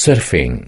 surfing.